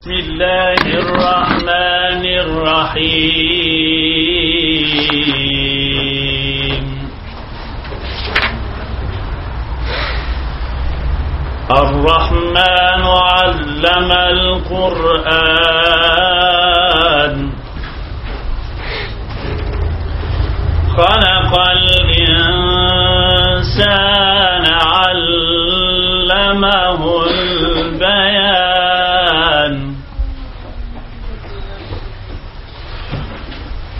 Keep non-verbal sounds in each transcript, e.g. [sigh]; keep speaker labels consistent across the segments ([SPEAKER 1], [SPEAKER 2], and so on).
[SPEAKER 1] بسم الله الرحمن الرحيم. الرحمن علم القرآن. خلق الإنسان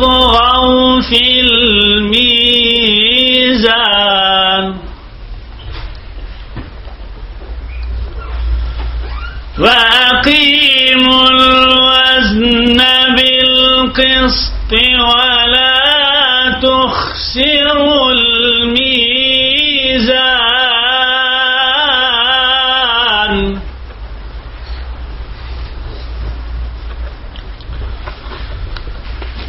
[SPEAKER 1] ألا تطغوا في الميزان. وأقيموا الوزن بالقسط ولا تخسروا الميزان.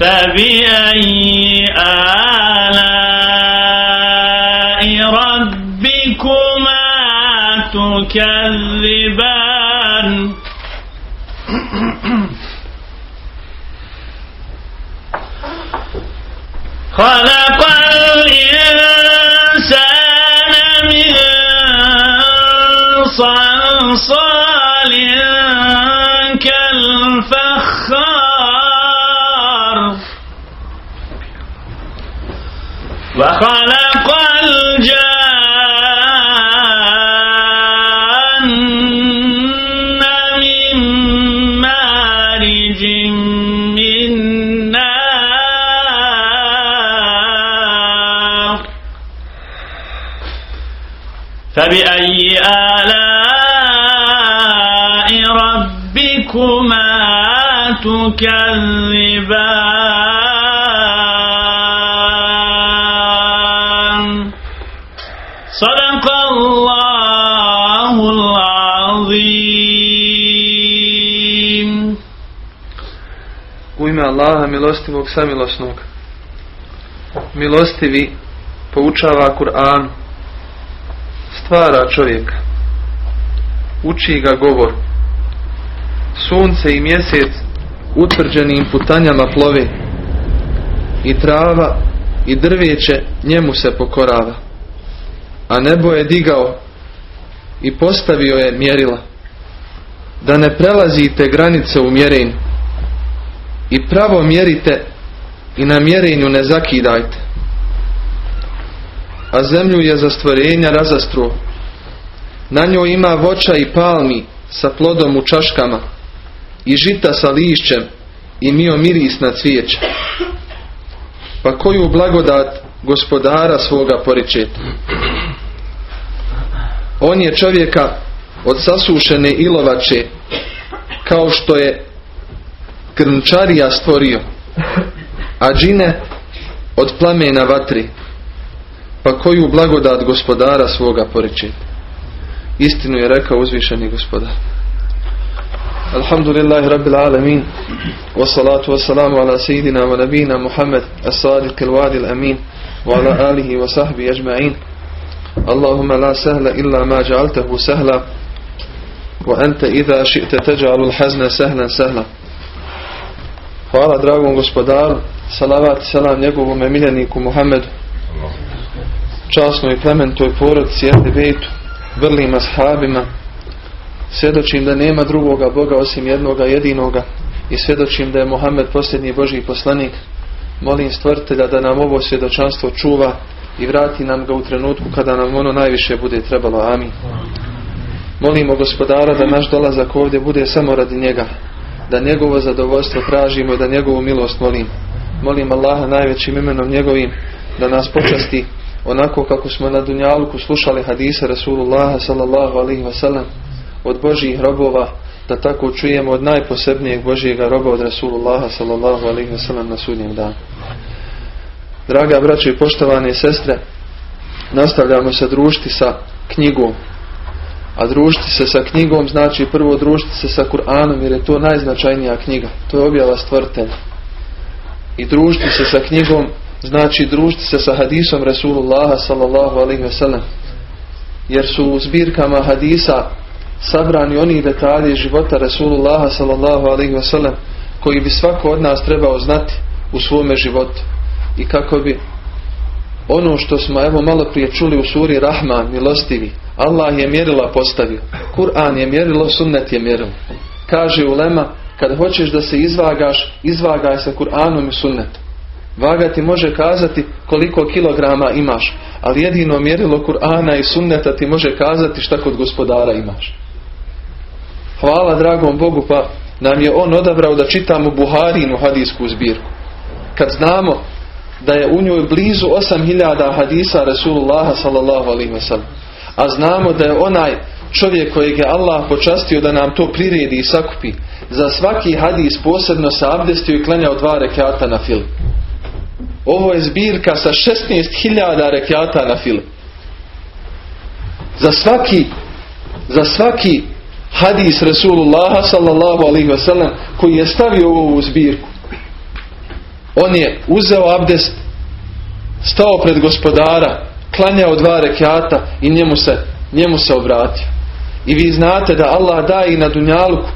[SPEAKER 1] فبأي آلاء ربكما تكذبان؟ خلق الإنسان من صلصال كالفخار وخلق الجان من مارج من نار. فبأي آلاء ربكما تكذبان صدق الله العظيم
[SPEAKER 2] U ime Allaha milostivog samilosnog. Milostivi poučava Kur'an, stvara čovjeka, uči ga govor. Sunce i mjesec utvrđenim putanjama plove i trava i drveće njemu se pokorava. A nebo je digao i postavio je mjerila. Da ne prelazite granice u mjerenju i pravo mjerite i na mjerenju ne zakidajte. A zemlju je za stvorenja razastruo. Na njoj ima voća i palmi sa plodom u čaškama i žita sa lišćem i mio mirisna cvijeća. Pa koju blagodat gospodara svoga poričeta. On je čovjeka od sasušene ilovače kao što je grnčarija stvorio, a džine od plamena vatri, pa koju blagodat gospodara svoga poričeta. Istinu je rekao uzvišeni gospodar. الحمد لله رب العالمين والصلاة والسلام على سيدنا ونبينا محمد الصادق الوعد الأمين وعلى آله وصحبه أجمعين اللهم لا سهل إلا ما جعلته سهلا وأنت إذا شئت تجعل الحزن سهلا سهلا Hvala dragom gospodaru, salavat i salam njegovom emiljeniku Muhammedu, časnoj i plementoj porodici, jete bejtu, vrlima, sahabima, svjedočim da nema drugoga Boga osim jednoga jedinoga i svjedočim da je Muhammed posljednji Božji poslanik. Molim stvrtelja da nam ovo svjedočanstvo čuva i vrati nam ga u trenutku kada nam ono najviše bude trebalo. Amin. Molimo gospodara da naš dolazak ovdje bude samo radi njega. Da njegovo zadovoljstvo tražimo i da njegovu milost molim. Molim Allaha najvećim imenom njegovim da nas počasti onako kako smo na Dunjalku slušali hadise Rasulullaha sallallahu alaihi wasallam od Božijih robova da tako čujemo od najposebnijeg Božijega roba od Rasulullaha sallallahu alaihi wasallam na sudnjem danu. Draga braćo i poštovane sestre, nastavljamo se družiti sa knjigom. A družiti se sa knjigom znači prvo družiti se sa Kur'anom jer je to najznačajnija knjiga. To je objava stvrtelja. I družiti se sa knjigom znači družiti se sa hadisom Rasulullaha sallallahu alaihi wasallam. Jer su u zbirkama hadisa sabrani oni detalji života Rasulullaha sallallahu alaihi wasallam koji bi svako od nas trebao znati u svome životu i kako bi ono što smo evo malo prije čuli u suri Rahman, milostivi, Allah je mjerila postavio. Kur'an je mjerilo, sunnet je mjerilo. Kaže Ulema, kad hoćeš da se izvagaš, izvagaj se Kur'anom i sunnetom. Vaga ti može kazati koliko kilograma imaš, ali jedino mjerilo Kur'ana i sunneta ti može kazati šta kod gospodara imaš. Hvala dragom Bogu pa nam je on odabrao da čitamo Buharinu hadijsku zbirku. Kad znamo da je u njoj blizu 8000 hadisa Rasulullaha sallallahu alaihi wasallam. A znamo da je onaj čovjek kojeg je Allah počastio da nam to priredi i sakupi, za svaki hadis posebno se abdestio i klanjao dva rekata na film. Ovo je zbirka sa 16.000 rekata na film. Za svaki za svaki hadis Rasulullaha sallallahu alaihi wasallam koji je stavio ovu zbirku on je uzeo abdest, stao pred gospodara, klanjao dva rekata i njemu se, njemu se obratio. I vi znate da Allah daje i na dunjalku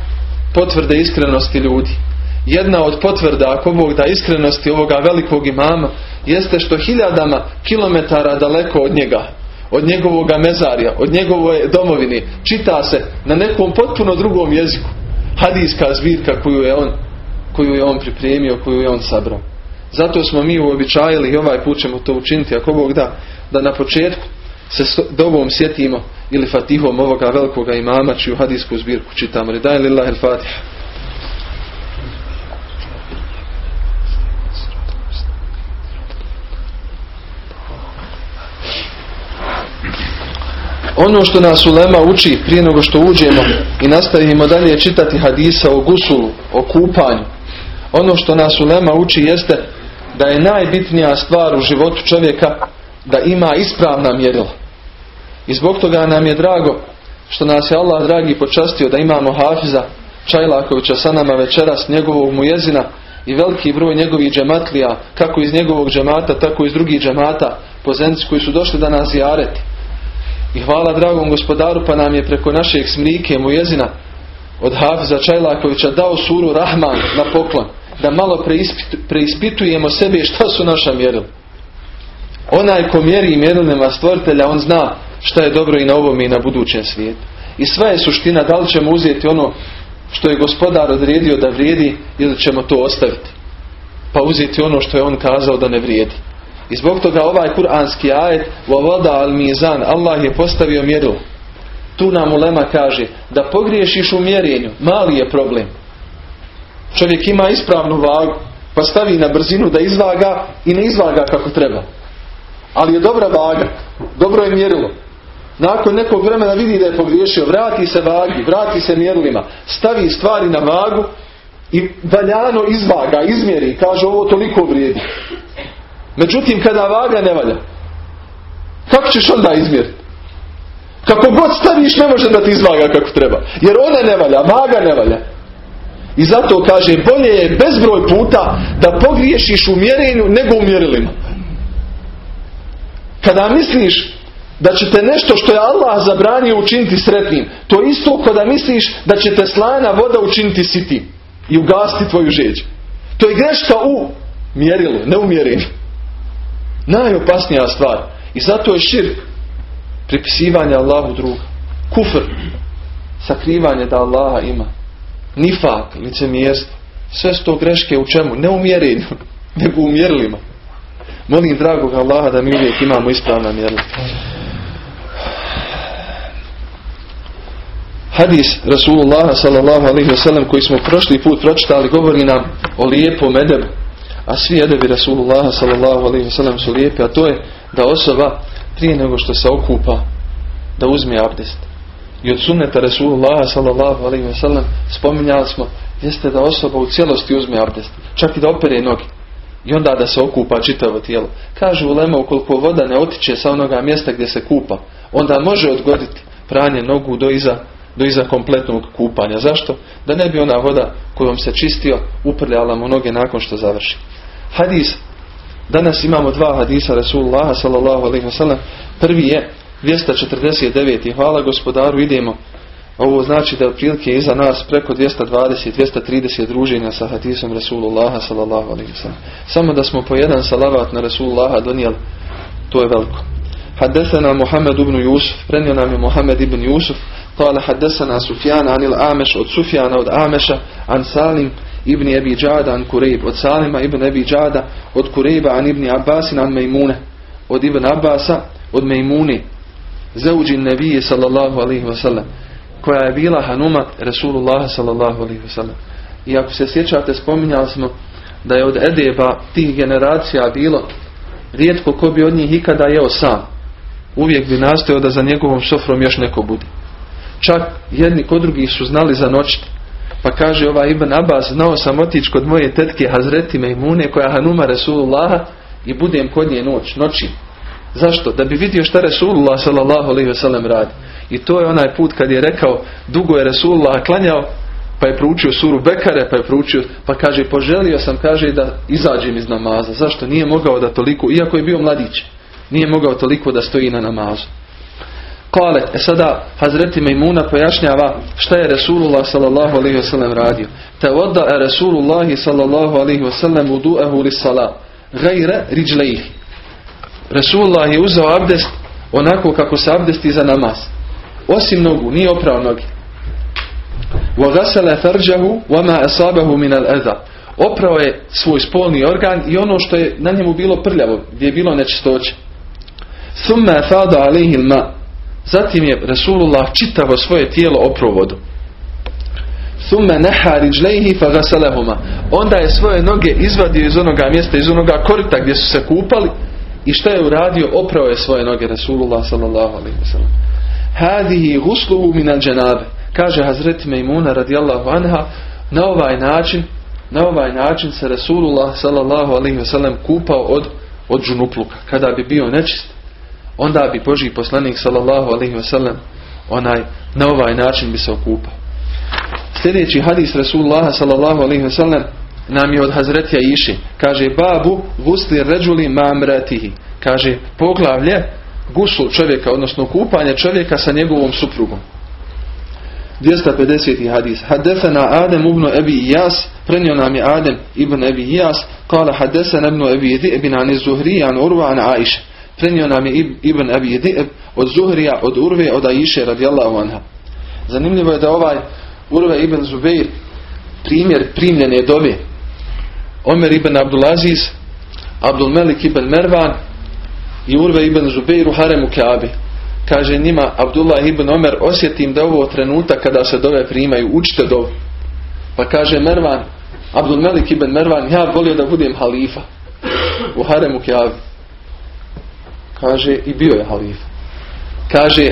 [SPEAKER 2] potvrde iskrenosti ljudi. Jedna od potvrda, ako Bog da iskrenosti ovoga velikog imama, jeste što hiljadama kilometara daleko od njega, od njegovoga mezarja, od njegove domovine, čita se na nekom potpuno drugom jeziku hadijska zbirka koju je on, koju je on pripremio, koju je on sabrao. Zato smo mi uobičajili i ovaj put ćemo to učiniti ako Bog da, da na početku se dobom sjetimo ili fatihom ovoga velikoga imama čiju hadijsku zbirku čitamo. Ridaj lillah il Ono što nas ulema uči prije nego što uđemo i nastavimo dalje čitati hadisa o gusulu, o kupanju. Ono što nas ulema uči jeste da je najbitnija stvar u životu čovjeka da ima ispravna mjerila. I zbog toga nam je drago što nas je Allah dragi počastio da imamo Hafiza Čajlakovića sa nama večeras njegovog mujezina i veliki broj njegovih džematlija kako iz njegovog džemata tako iz drugih džemata pozenci koji su došli da nas zjareti. I hvala dragom gospodaru pa nam je preko našeg smrike mujezina od Hafiza Čajlakovića dao suru Rahman na poklon da malo preispitujemo sebe šta su naša mjerila. Onaj ko mjeri mjerilima stvoritelja, on zna šta je dobro i na ovom i na budućem svijetu. I sva je suština da li ćemo uzeti ono što je gospodar odredio da vrijedi ili ćemo to ostaviti. Pa uzeti ono što je on kazao da ne vrijedi. I zbog toga ovaj kuranski ajet voda al mizan Allah je postavio mjerilo. Tu nam ulema kaže da pogriješiš u mjerenju, mali je problem. Čovjek ima ispravnu vagu, pa stavi na brzinu da izvaga i ne izvaga kako treba. Ali je dobra vaga, dobro je mjerilo. Nakon nekog vremena vidi da je pogriješio, vrati se vagi, vrati se mjerilima, stavi stvari na vagu i valjano izvaga, izmjeri, kaže ovo toliko vrijedi. Međutim, kada vaga ne valja, kako ćeš onda izmjeriti? Kako god staviš ne može da ti izvaga kako treba. Jer ona ne valja, vaga ne valja. I zato kaže bolje je bezbroj puta da pogriješiš u mjerenju nego u mjerilima. Kada misliš da ćete nešto što je Allah zabranio učiniti sretnim. To isto kao da misliš da će te slana voda učiniti siti i ugasiti tvoju žeđ. To je greška u mjerilu, ne u mjerenju. Najopasnija stvar. I zato je širk pripisivanje Allahu druga. Kufr. Sakrivanje da Allaha ima. Nifak, licemjerstvo. Sve su to greške u čemu? Ne u [laughs] nego u mjerilima. Molim dragog Allaha da mi uvijek imamo ispravna mjerila. Hadis Rasulullah sallallahu koji smo prošli put pročitali govori nam o lijepom edebu. A svi edebi Rasulullah sallallahu alaihi wasallam su lijepi, a to je da osoba prije nego što se okupa da uzme abdest. I od sunneta Rasulullah sallallahu alaihi wasallam spominjali smo jeste da osoba u cijelosti uzme abdest. Čak i da opere noge. I onda da se okupa čitavo tijelo. Kažu ulema ukoliko voda ne otiče sa onoga mjesta gdje se kupa, onda može odgoditi pranje nogu do iza, do iza kompletnog kupanja. Zašto? Da ne bi ona voda kojom se čistio uprljala mu noge nakon što završi. Hadis. Danas imamo dva hadisa Rasulullah sallallahu alaihi wasallam. Prvi je 249. Hvala gospodaru, idemo ovo znači da otprilike je iza nas preko 220-230 druženja sa hadisom Rasulullaha sallallahu alaihi sallam. Samo da smo po jedan salavat na Rasulullaha donijeli, to je veliko. حدثنا محمد بن يوسف prenio nam je Muhammed ibn Yusuf قال حدثنا سفيان عن الأعمش od Sufjana od Ameša عن سالم ibn Abi Džada an Kurejb od Salima ibn Abi Džada od Kurejba an ibn Abbasin an Mejmune od ibn Abbasa od Mejmuni zauđi nebije sallallahu alaihi wasallam koja je bila Hanuma Rasulullah sallallahu alaihi wasallam. I ako se sjećate, spominjali smo da je od Edeba tih generacija bilo rijetko ko bi od njih ikada jeo sam. Uvijek bi nastojao da za njegovom sofrom još neko bude. Čak jedni kod drugih su znali za noćiti. Pa kaže ovaj Ibn Abbas, znao sam otići kod moje tetke Hazreti Mejmune koja Hanuma Rasulullaha i budem kod nje noć, noći. Zašto? Da bi vidio šta alaihi wasallam radi. I to je onaj put kad je rekao dugo je Resulullah klanjao pa je proučio suru Bekare pa je proučio pa kaže poželio sam kaže da izađem iz namaza. Zašto? Nije mogao da toliko iako je bio mladić nije mogao toliko da stoji na namazu. Kale, e sada Hazreti Mejmuna pojašnjava šta je Resulullah sallallahu alaihi wasallam radio. Te voda je Resulullah sallallahu alaihi wasallam udu'ahu li salat. Gajre riđlejhi. Resulullah je uzeo abdest onako kako se abdesti za namaz. Osim nogu, nije oprao noge. وَغَسَلَ فَرْجَهُ وَمَا أَصَابَهُ مِنَ الْأَذَى Oprao je svoj spolni organ i ono što je na njemu bilo prljavo, gdje je bilo nečistoće. Thumma fada alihi ma. Zatim je Rasulullah čitavo svoje tijelo oprovodu. Thumma naha rijlaihi. Onda je svoje noge izvadio iz onoga mjesta, iz onoga korita gdje su se kupali i šta je uradio? Oprao je svoje noge Rasulullah sallallahu alejhi ve sellem. Hadihi ghusluhu min al-janab. Kaže Hazret Meimuna radijallahu anha, na ovaj način, na ovaj način se Rasulullah sallallahu alejhi ve sellem kupao od od džunupluka, kada bi bio nečist onda bi Boži poslanik sallallahu alaihi wa sallam onaj, na ovaj način bi se okupao. Sljedeći hadis Rasulullah sallallahu alaihi wa sallam nam je od Hazretija Iši. Kaže, babu gusli ređuli mamratihi. Kaže, poglavlje gusul čovjeka, odnosno kupanje čovjeka sa njegovom suprugom. 250. hadis. Haddesana Adem ibn Ebi Ijas, prenio nam je Adem ibn Ebi Ijas, kala haddesana ibn Ebi Di'bin an Zuhri an Urva an Aiše. Prenio nam je ibn Ebi Di'b od Zuhrija, od Urve, od Aiše radijallahu anha. Zanimljivo je da ovaj Urve ibn Zubeir primjer primljene dove. Omer ibn Abdulaziz, Abdul Melik ibn Mervan i Urve ibn Zubeir u haremu Kaabi. Kaže njima Abdullah ibn Omer osjetim da ovo trenutak kada se dove primaju, učite dov. Pa kaže Mervan, Abdul Melik ibn Mervan, ja volio da budem halifa u haremu Kaabi. Kaže i bio je halifa. Kaže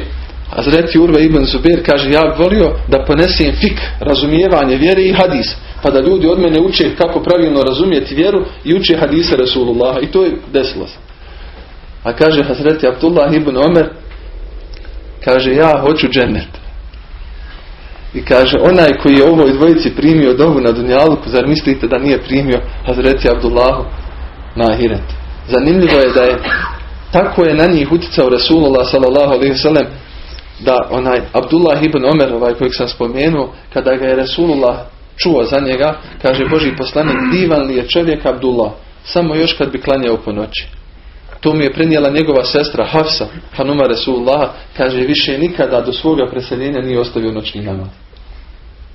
[SPEAKER 2] Hazreti Urve ibn Zubir kaže ja volio da ponesem fik, razumijevanje vjere i hadis. Pa da ljudi od mene uče kako pravilno razumjeti vjeru i uče hadise Rasulullah. I to je desilo se. A kaže Hazreti Abdullah ibn Omer kaže ja hoću džennet. I kaže onaj koji je ovoj dvojici primio dovu na Dunjaluku, zar mislite da nije primio Hazreti Abdullahu na Ahiret? Zanimljivo je da je tako je na njih uticao Rasulullah sallallahu alaihi sallam da onaj Abdullah ibn Omer ovaj kojeg sam spomenuo kada ga je Rasulullah čuo za njega kaže Boži poslanik divan li je čovjek Abdullah? Samo još kad bi klanjao po noći. To mi je prenijela njegova sestra Hafsa Hanuma Rasulullah kaže više nikada do svoga preseljenja nije ostavio noćni namaz.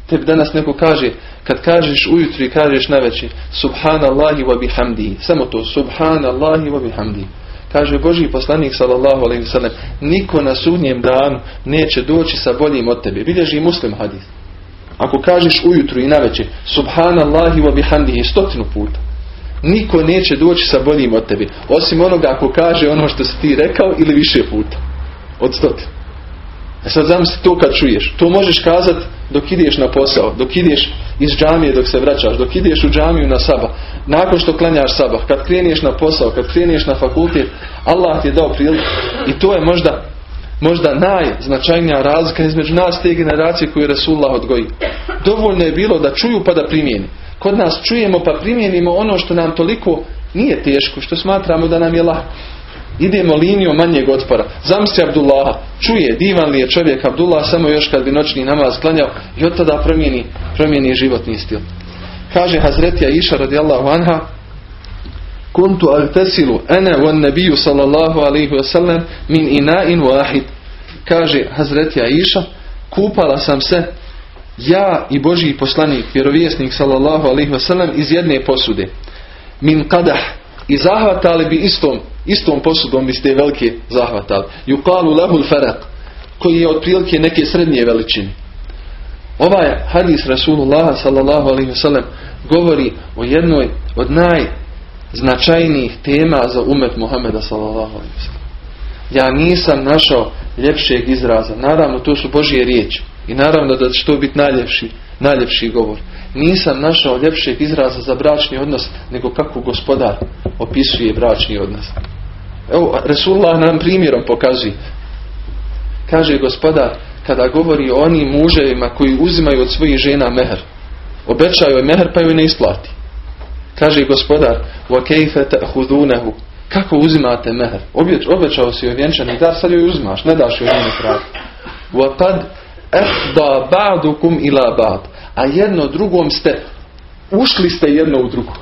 [SPEAKER 2] Tebi danas neko kaže, kad kažeš ujutru i kažeš na veći, subhanallahi wa bihamdi, samo to, subhanallahi wa bihamdi. Kaže Boži poslanik sallallahu alaihi wasallam, niko na sudnjem danu neće doći sa boljim od tebe. Bilježi muslim hadis. Ako kažeš ujutru i na večer, subhanallahi wa bihamdi, stotinu puta. Niko neće doći sa boljim od tebe. Osim onoga ako kaže ono što si ti rekao ili više puta. Od stotinu. E sad zamisli to kad čuješ. To možeš kazati dok ideš na posao, dok ideš iz džamije dok se vraćaš, dok ideš u džamiju na sabah, nakon što klanjaš sabah, kad kreniješ na posao, kad kreniješ na fakultet, Allah ti je dao priliku i to je možda možda najznačajnija razlika između nas te generacije koju je Resulullah odgoji. Dovoljno je bilo da čuju pa da primijeni. Kod nas čujemo pa primijenimo ono što nam toliko nije teško, što smatramo da nam je lako. Idemo linijom manjeg otpora. Zamisli Abdullaha. Čuje, divan li je čovjek Abdullah samo još kad bi noćni namaz klanjao i od tada promijeni, promijeni životni stil. Kaže Hazretija Iša radijallahu anha Kuntu agtesilu ene on nebiju sallallahu alaihi wasallam min ina'in wahid. Kaže Hazretija Iša kupala sam se ja i Božji poslanik, vjerovjesnik sallallahu alaihi wasallam iz jedne posude. Min kadah. I zahvatali bi istom istom posudom iz te velike zahvatali. Yuqalu lahul farak koji je otprilike neke srednje veličine. Ovaj hadis Rasulullah sallallahu alaihi wasallam govori o jednoj od najznačajnijih tema za umet Muhammeda sallallahu alaihi wasallam. Ja nisam našao ljepšeg izraza. Naravno to su Božije riječi. I naravno da će to biti najljepši, najljepši govor. Nisam našao ljepšeg izraza za bračni odnos nego kako gospodar opisuje bračni odnos. Evo, Resulullah nam primjerom pokazuje. Kaže gospodar, kada govori o onim muževima koji uzimaju od svojih žena meher, obećaju joj meher pa joj ne isplati. Kaže gospodar, hudunehu, kako uzimate meher? Obećao si joj vjenčani dar, sad joj uzimaš, ne daš joj njene pravo. وَقَدْ اَحْدَا بَعْدُكُمْ ila ba'd. A jedno drugom ste, ušli ste jedno u drugo.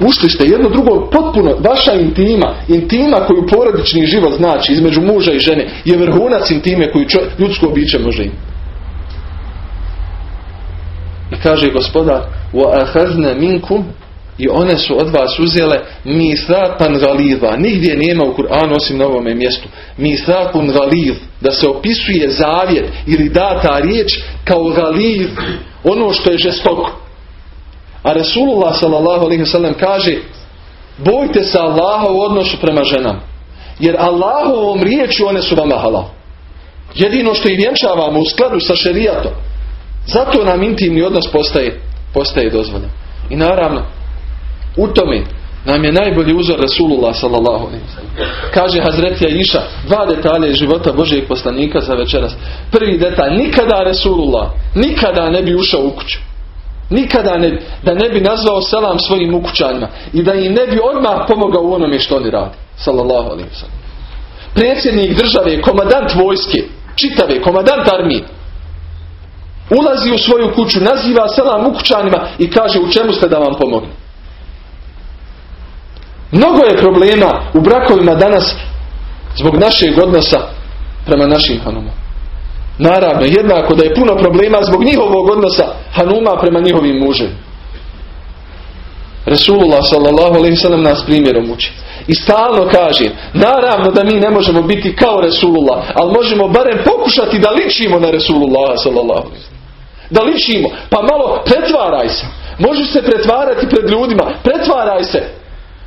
[SPEAKER 2] Ušli ste jedno drugo potpuno, vaša intima, intima koju porodični život znači između muža i žene je vrhunac intime koju ljudsko biće može imati. I kaže gospodar, وَأَخَذْنَ minkum i one su od vas uzele misatan galiva. Nigdje nema u Kur'anu osim na ovome mjestu. Misatun galiv. Da se opisuje zavjet ili data riječ kao galiv. Ono što je žestoko. A Resulullah s.a.v. kaže bojte se Allaha u odnosu prema ženama. Jer Allahovom riječu one su vama halal. Jedino što i vjenčavamo u skladu sa šerijatom. Zato nam intimni odnos postaje, postaje dozvoljen. I naravno, u tome nam je najbolji uzor Rasulullah sallallahu Kaže Hazretija Iša dva detalje iz života Božijeg poslanika za večeras. Prvi detalj, nikada Rasulullah nikada ne bi ušao u kuću. Nikada ne, da ne bi nazvao selam svojim ukućanima i da im ne bi odmah pomogao u onome što oni radi. Sallallahu alaihi Predsjednik države, komadant vojske, čitave, komadant armije, ulazi u svoju kuću, naziva selam ukućanima i kaže u čemu ste da vam pomogne. Mnogo je problema u brakovima danas zbog našeg odnosa prema našim hanumama. Naravno, jednako da je puno problema zbog njihovog odnosa Hanuma prema njihovim mužem. Resulullah sallallahu alaihi sallam nas primjerom uči. I stalno kaže, naravno da mi ne možemo biti kao Resulullah, ali možemo barem pokušati da ličimo na Resulullah sallallahu alaihi Da ličimo, pa malo pretvaraj se. Možeš se pretvarati pred ljudima, pretvaraj se.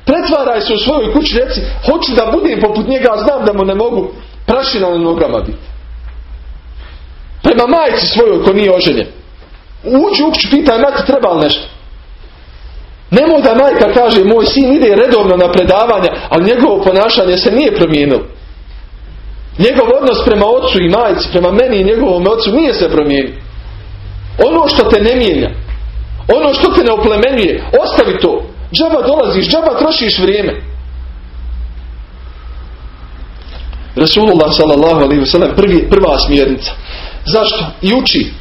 [SPEAKER 2] Pretvaraj se u svojoj kući, reci, hoću da budem poput njega, znam da mu ne mogu prašina na nogama biti prema majci svojoj ko nije oženjen. Uđi u kuću, pitaj mati treba li nešto. Nemoj da majka kaže moj sin ide redovno na predavanja, ali njegovo ponašanje se nije promijenilo. Njegov odnos prema ocu i majci, prema meni i njegovom ocu nije se promijenio. Ono što te ne mijenja, ono što te ne oplemenjuje, ostavi to. Džaba dolaziš, džaba trošiš vrijeme. Rasulullah sallallahu prva smjernica. Zašto? I uči.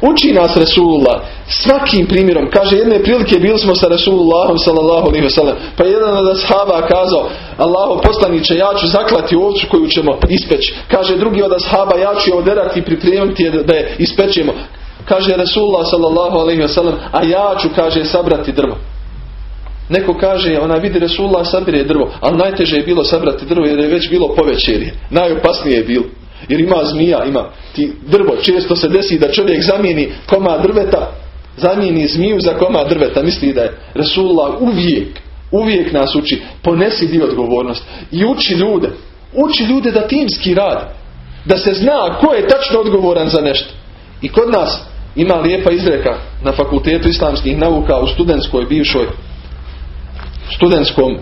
[SPEAKER 2] Uči nas Rasulullah svakim primjerom. Kaže jedne prilike bili smo sa Rasulullahom sallallahu alaihi wasallam. Pa jedan od ashaba kazao Allaho poslaniće ja ću zaklati ovcu koju ćemo ispeći. Kaže drugi od ashaba ja ću je oderati i pripremiti je da je ispečemo. Kaže Rasulullah sallallahu alaihi wasallam a ja ću kaže sabrati drvo. Neko kaže, ona vidi Resulullah sabire drvo, ali najteže je bilo sabrati drvo jer je već bilo povečerje. Najopasnije je bilo. Jer ima zmija, ima ti drvo. Često se desi da čovjek zamijeni koma drveta, zamijeni zmiju za koma drveta. Misli da je Resulullah uvijek, uvijek nas uči. Ponesi dio odgovornost. I uči ljude. Uči ljude da timski rad. Da se zna ko je tačno odgovoran za nešto. I kod nas ima lijepa izreka na fakultetu islamskih nauka u studentskoj bivšoj studentskom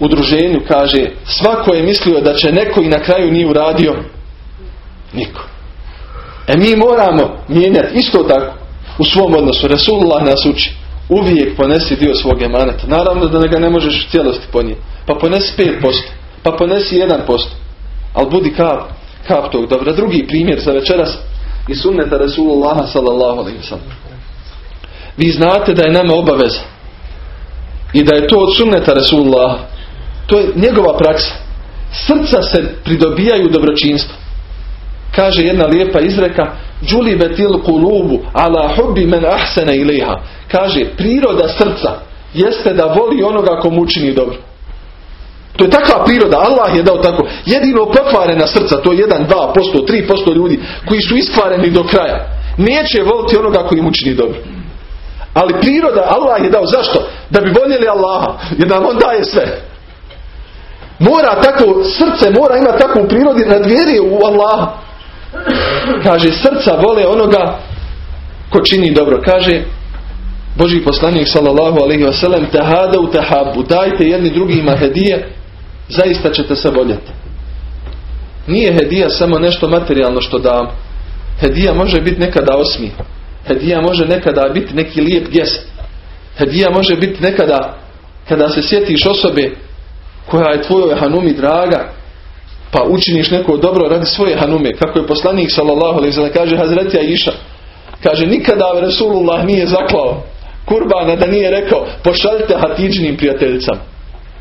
[SPEAKER 2] udruženju kaže svako je mislio da će neko i na kraju nije uradio niko. E mi moramo mijenjati isto tako u svom odnosu. Rasulullah nas uči uvijek ponesi dio svog emaneta. Naravno da ga ne možeš u cijelosti ponijeti. Pa ponesi 5%, pa ponesi 1%. Ali budi kap, kap tog dobra. Drugi primjer za večeras i sunneta Rasulullaha sallallahu alaihi sallam. Vi znate da je nama obaveza i da je to od sunneta Rasulullah to je njegova praksa srca se pridobijaju dobročinstvo kaže jedna lijepa izreka Đuli betil kulubu ala hubbi men ahsene iliha kaže priroda srca jeste da voli onoga komu učini dobro to je takva priroda, Allah je dao tako. Jedino pokvarena srca, to je 1, 2%, 3% ljudi koji su iskvareni do kraja. Neće voliti onoga koji im učini dobro. Ali priroda Allah je dao. Zašto? Da bi voljeli Allaha. Jer nam on daje sve. Mora tako, srce mora imati takvu prirodi nadvjeri u Allaha. Kaže, srca vole onoga ko čini dobro. Kaže, Boži poslanik sallallahu alaihi wasallam tahada u tahabu. Dajte jedni drugima hedije, zaista ćete se voljeti. Nije hedija samo nešto materijalno što dam. Hedija može biti nekada osmih. Hedija može nekada biti neki lijep gest. Hedija može biti nekada kada se sjetiš osobe koja je tvojoj hanumi draga pa učiniš neko dobro radi svoje hanume. Kako je poslanik sallallahu alaihi sallam kaže Hazretija Iša. Kaže nikada Rasulullah nije zaklao kurbana da nije rekao pošaljite Hatidžinim prijateljicama.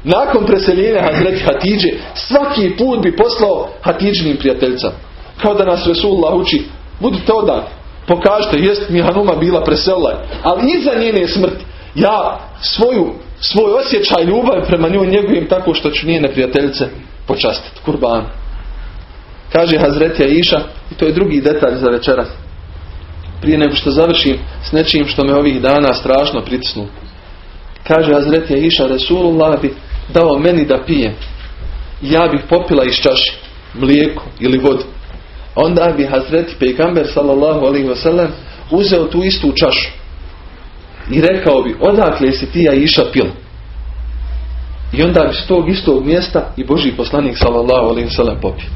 [SPEAKER 2] Nakon preseljenja Hazreti Hatidže svaki put bi poslao Hatidžinim prijateljicama. Kao da nas Rasulullah uči budite odani pokažite, jest mi Hanuma bila preselila, ali iza njene smrti ja svoju, svoj osjećaj ljubav prema njoj njegujem tako što ću njene prijateljice počastiti, kurban. Kaže Hazretija Iša, i to je drugi detalj za večeras. Prije nego što završim s nečim što me ovih dana strašno pritisnu. Kaže Hazretija Iša, Resulullah bi dao meni da pijem. Ja bih popila iz čaši mlijeko ili vodu onda bi Hazreti Pejgamber sallallahu alaihi wasallam uzeo tu istu čašu i rekao bi odakle si ti ja iša pil i onda bi s tog istog mjesta i Boži poslanik sallallahu alaihi wasallam popio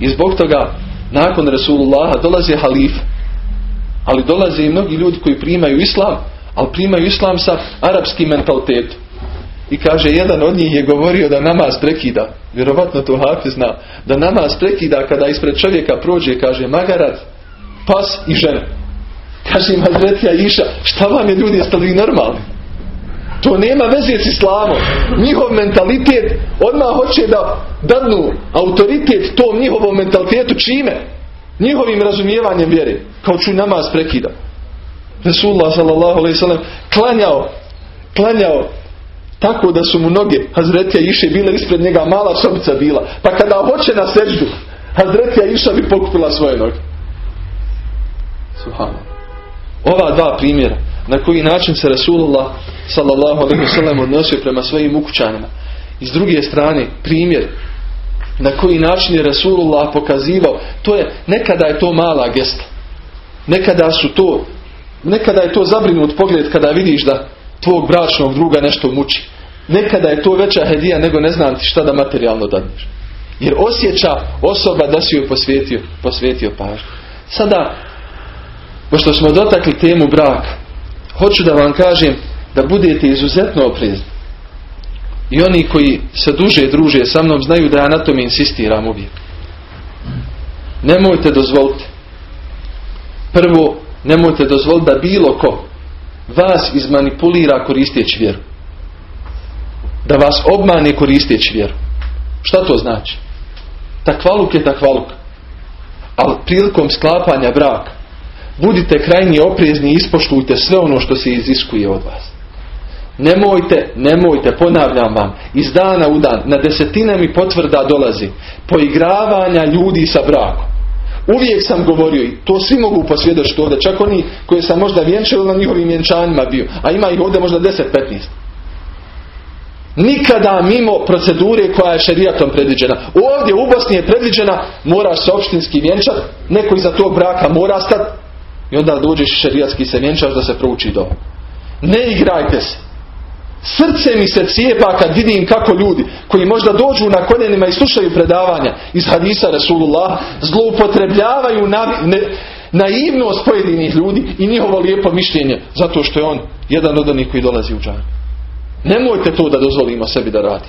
[SPEAKER 2] i zbog toga nakon Resulullaha dolazi halif ali dolaze i mnogi ljudi koji primaju islam ali primaju islam sa arapskim mentalitetom i kaže, jedan od njih je govorio da namaz prekida. Vjerovatno to Hafiz zna. Da namaz prekida kada ispred čovjeka prođe, kaže, magarac, pas i žena. Kaže im Hazretija Iša, šta vam je ljudi, jeste li normalni? To nema veze s islamom. Njihov mentalitet odmah hoće da dadnu autoritet tom njihovom mentalitetu čime? Njihovim razumijevanjem vjere. Kao čuj namaz prekida. Resulullah sallallahu alaihi sallam klanjao, klanjao tako da su mu noge Hazretija Iše bile ispred njega, mala sobica bila. Pa kada hoće na seždu, Hazretija Iša bi pokupila svoje noge. Subhano. Ova dva primjera, na koji način se Rasulullah sallallahu alaihi sallam odnosio prema svojim ukućanima. I s druge strane, primjer na koji način je Rasulullah pokazivao, to je, nekada je to mala gesta. Nekada su to, nekada je to zabrinut pogled kada vidiš da tvog bračnog druga nešto muči. Nekada je to veća hedija nego ne znam ti šta da materijalno dadneš. Jer osjeća osoba da si joj posvetio, posvetio pažnju. Sada, pošto smo dotakli temu brak, hoću da vam kažem da budete izuzetno oprezni. I oni koji se duže druže sa mnom znaju da ja na tome insistiram uvijek. Nemojte dozvoliti. Prvo, nemojte dozvoliti da bilo ko vas izmanipulira koristeći vjeru. Da vas obmane koristeći vjeru. Šta to znači? Takvaluk je takvaluk. Ali prilikom sklapanja braka budite krajnji oprezni i ispoštujte sve ono što se iziskuje od vas. Nemojte, nemojte, ponavljam vam, iz dana u dan, na desetine mi potvrda dolazi poigravanja ljudi sa brakom. Uvijek sam govorio i to svi mogu posvjedočiti ovdje, čak oni koji sam možda vjenčao na njihovim vjenčanjima bio, a ima ih ovdje možda 10-15. Nikada mimo procedure koja je šerijatom predviđena. Ovdje u Bosni je predviđena, moraš se opštinski vjenčat, neko iza tog braka mora stati i onda dođeš šerijatski se da se prouči do. Ne igrajte se. Srce mi se cijepa kad vidim kako ljudi koji možda dođu na koljenima i slušaju predavanja iz hadisa Rasulullah zloupotrebljavaju na, ne, naivnost pojedinih ljudi i njihovo lijepo mišljenje zato što je on jedan od onih koji dolazi u džan. Nemojte to da dozvolimo sebi da radi.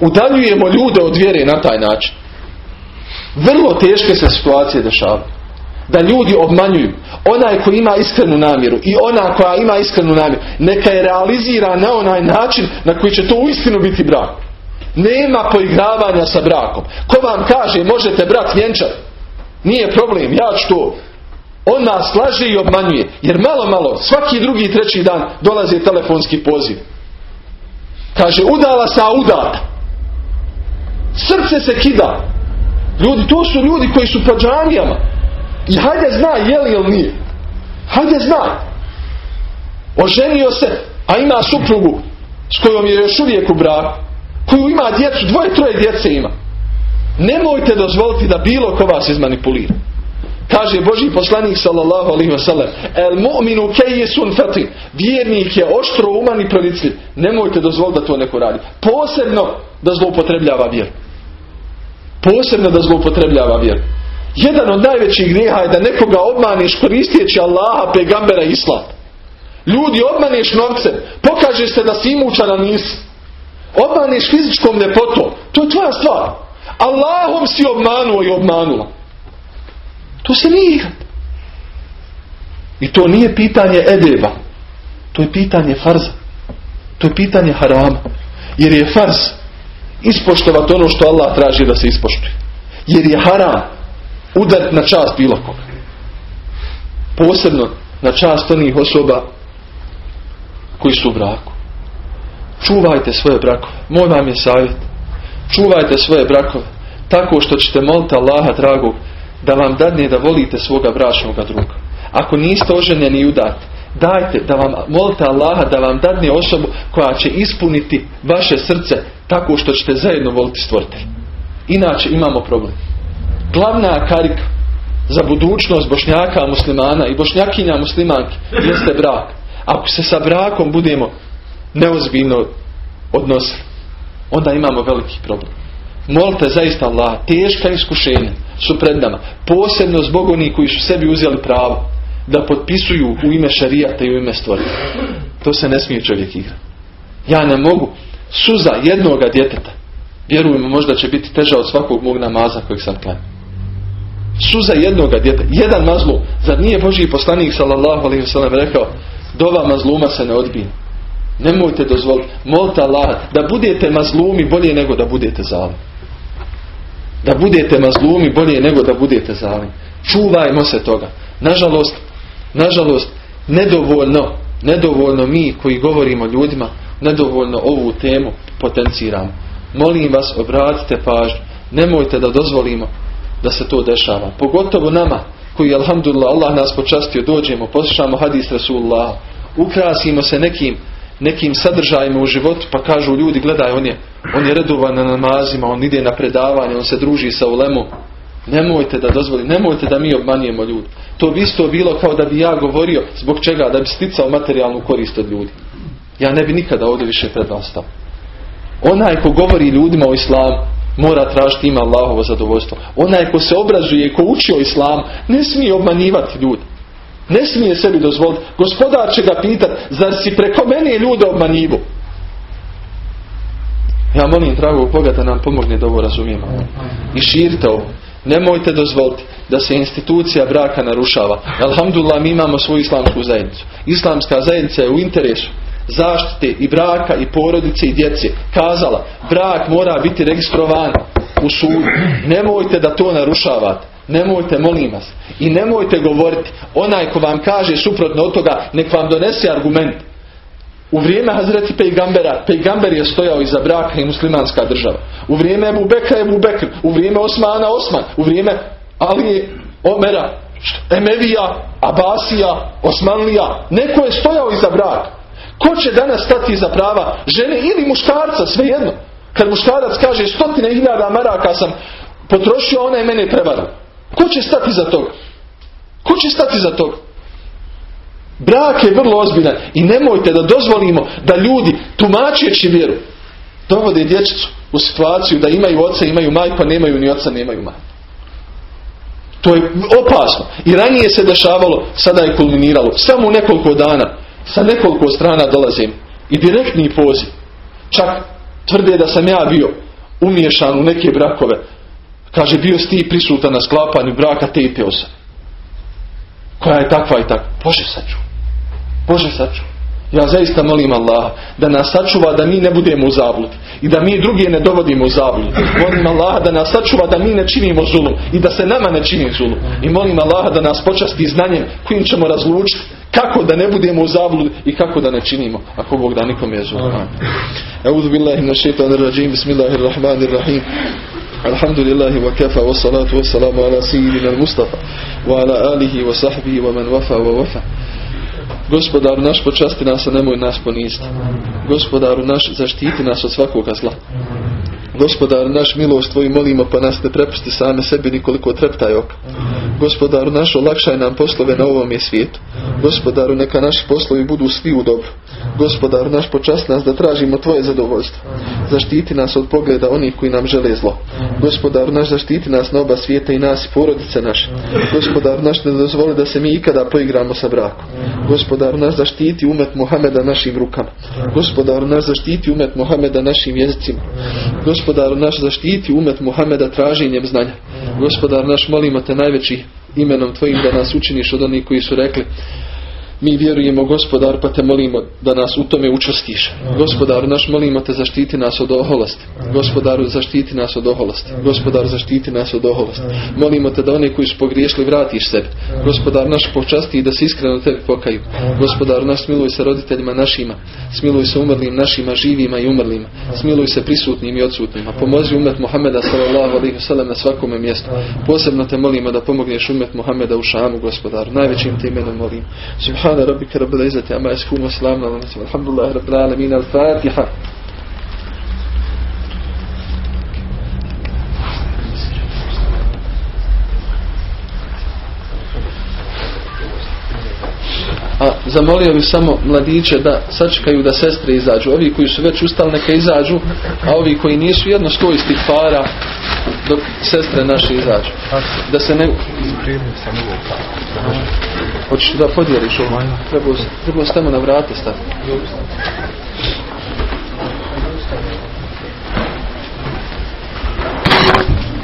[SPEAKER 2] Udaljujemo ljude od vjere na taj način. Vrlo teške se situacije dešavaju da ljudi obmanjuju. Onaj koji ima iskrenu namjeru i ona koja ima iskrenu namjeru, neka je realizira na onaj način na koji će to uistinu biti brak. Nema poigravanja sa brakom. Ko vam kaže možete brat vjenčati? Nije problem, ja ću to. On nas slaže i obmanjuje. Jer malo, malo, svaki drugi i treći dan dolazi telefonski poziv. Kaže, udala sa udata. Srce se kida. Ljudi, to su ljudi koji su po džamijama. I hajde zna je li ili nije. Hajde zna. Oženio se, a ima suprugu s kojom je još uvijek u braku. Koju ima djecu, dvoje, troje djece ima. Nemojte dozvoliti da bilo ko vas izmanipulira. Kaže Boži poslanik sallallahu alaihi wasallam El mu'minu kejisun fatin Vjernik je oštro uman i pravicljiv. Nemojte dozvoliti da to neko radi. Posebno da zloupotrebljava vjeru. Posebno da zloupotrebljava vjeru. Jedan od najvećih grijeha je da nekoga obmaniš koristeći Allaha, pegambera Islam. Ljudi obmaniš novcem, pokažeš se da si imućan, a nisi. Obmaniš fizičkom ljepotom, to je tvoja stvar. Allahom si obmanuo i obmanula. To se nije igra. I to nije pitanje edeba. To je pitanje farza. To je pitanje harama. Jer je farz ispoštovati ono što Allah traži da se ispoštuje. Jer je haram udarit na čast bilo koga. Posebno na čast onih osoba koji su u braku. Čuvajte svoje brakove. Moj vam je savjet. Čuvajte svoje brakove tako što ćete moliti Allaha dragog da vam dadne da volite svoga bračnog druga. Ako niste oženjeni i udati, dajte da vam molite Allaha da vam dadne osobu koja će ispuniti vaše srce tako što ćete zajedno voliti stvoritelj. Inače imamo problem glavna karika za budućnost bošnjaka muslimana i bošnjakinja muslimanki jeste brak. Ako se sa brakom budemo neozbiljno odnosili, onda imamo veliki problem. Molite zaista Allah, teška iskušenja su pred nama. Posebno zbog onih koji su sebi uzeli pravo da potpisuju u ime šarijata i u ime stvorita. To se ne smije čovjek igrati. Ja ne mogu suza jednoga djeteta, vjerujemo možda će biti teža od svakog mog namaza kojeg sam klanio suza jednoga djeta, jedan mazlum. Zar nije Božji poslanik sallallahu alaihi sallam rekao dova mazluma se ne odbije. Nemojte dozvoliti. Molite Allah da budete mazlumi bolje nego da budete zalim. Da budete mazlumi bolje nego da budete zalim. Čuvajmo se toga. Nažalost, nažalost, nedovoljno, nedovoljno mi koji govorimo ljudima, nedovoljno ovu temu potenciramo. Molim vas, obratite pažnju. Nemojte da dozvolimo da se to dešava. Pogotovo nama koji, alhamdulillah, Allah nas počastio, dođemo, poslušamo hadis Rasulullah, ukrasimo se nekim, nekim sadržajima u životu, pa kažu ljudi, gledaj, on je, on je redovan na namazima, on ide na predavanje, on se druži sa ulemom. Nemojte da dozvoli, nemojte da mi obmanijemo ljudi. To bi isto bilo kao da bi ja govorio zbog čega, da bi sticao materijalnu korist od ljudi. Ja ne bi nikada ovdje više pred. Onaj ko govori ljudima o islamu, mora tražiti ima Allahovo zadovoljstvo. Onaj ko se obrazuje ko uči o islam, ne smije obmanjivati ljude. Ne smije sebi dozvoliti. Gospodar će ga pitati, zar si preko mene ljude obmanjivo? Ja molim dragog Boga da nam pomogne da ovo razumijemo. I širite ovo. Nemojte dozvoliti da se institucija braka narušava. Alhamdulillah mi imamo svoju islamsku zajednicu. Islamska zajednica je u interesu zaštite i braka i porodice i djece. Kazala, brak mora biti registrovan u sudu. Nemojte da to narušavate. Nemojte, molim vas. I nemojte govoriti, onaj ko vam kaže suprotno od toga, nek vam donese argument. U vrijeme Hazreti Pejgambera, Pejgamber je stojao iza braka i muslimanska država. U vrijeme Ebu Bekra Ebu Bekr, u vrijeme Osmana Osman, u vrijeme Alije Omera, Emevija, Abasija, Osmanlija. Neko je stojao iza braka. Ko će danas stati iza prava žene ili muškarca, svejedno. Kad muškarac kaže stotine hiljada maraka sam potrošio, ona je mene prevarila. Ko će stati za toga? Ko će stati za toga? Brak je vrlo ozbiljan i nemojte da dozvolimo da ljudi tumačeći vjeru dovode dječicu u situaciju da imaju oca, imaju majku, nemaju ni oca, nemaju majku. To je opasno. I ranije se dešavalo, sada je kulminiralo. Samo u nekoliko dana sa nekoliko strana dolazim i direktni poziv. Čak tvrde da sam ja bio umiješan u neke brakove. Kaže, bio si ti prisutan na sklapanju braka te i te osobe. Koja je takva i takva. Bože saču. Bože saču. Ja zaista molim Allah da nas sačuva da mi ne budemo u zabludi i da mi druge ne dovodimo u zabludu. Molim Allah da nas sačuva da mi ne činimo zulu i da se nama ne čini zulu. I molim Allah da nas počasti znanjem kojim ćemo razlučiti kako da ne budemo u zabludi i kako da ne činimo ako Bog da nikom je zulu. Euzu billahi na rajim, bismillahirrahmanirrahim. Alhamdulillahi wa kafa wa salatu wa salamu ala sayyidina al-Mustafa wa ala alihi wa sahbihi wa man wafa wa wafa. Gospodaru naš počasti nas, a nemoj nas poniziti. Gospodaru naš zaštiti nas od svakoga zla. Gospodaru naš milost tvoju molimo pa nas ne prepusti same sebi nikoliko treptaj oka. Gospodaru naš olakšaj nam poslove na ovom je svijetu. Gospodaru neka naši poslovi budu svi u dobru. Gospodaru naš počast nas da tražimo tvoje zadovoljstvo. Zaštiti nas od pogleda onih koji nam žele zlo. Gospodaru naš zaštiti nas na oba svijeta i nas i porodice naše. Gospodaru naš ne dozvoli da se mi ikada poigramo sa brakom. Gospodaru naš zaštiti umet Muhameda našim rukama. Gospodaru naš zaštiti umet Muhameda našim jezicima. Gospodaru naš zaštiti umet Muhameda traženjem znanja. Gospodar naš molimo te najveći imenom tvojim da nas učiniš od onih koji su rekli mi vjerujemo gospodar pa te molimo da nas u tome učvrstiš. Gospodaru naš molimo te zaštiti nas od oholosti. Gospodaru zaštiti nas od oholosti. Gospodaru zaštiti nas od oholosti. Molimo te da one koji su pogriješili vratiš sebi. Gospodar naš počasti i da se iskreno tebi pokaju. Gospodaru naš smiluj se roditeljima našima. Smiluj se umrlim našima, živima i umrlima. Smiluj se prisutnim i odsutnima. Pomozi umet Muhameda sallallahu alaihi wasallam na svakome mjestu. Posebno te molimo da pomogneš umet Muhameda u Šamu, gospodaru. Najvećim te imenom molim. Subhan سبحان ربك رب العزة عما يصفون وسلام على والحمد لله رب العالمين. الفاتحة. Zamolio bih samo mladiće da sačekaju da sestre izađu. Ovi koji su već ustali neka izađu, a ovi koji nisu jedno sto istih para dok sestre naše izađu. Da se ne... Hoćeš da podijeliš ovo? Trebao, trebao tamo na vrate staviti.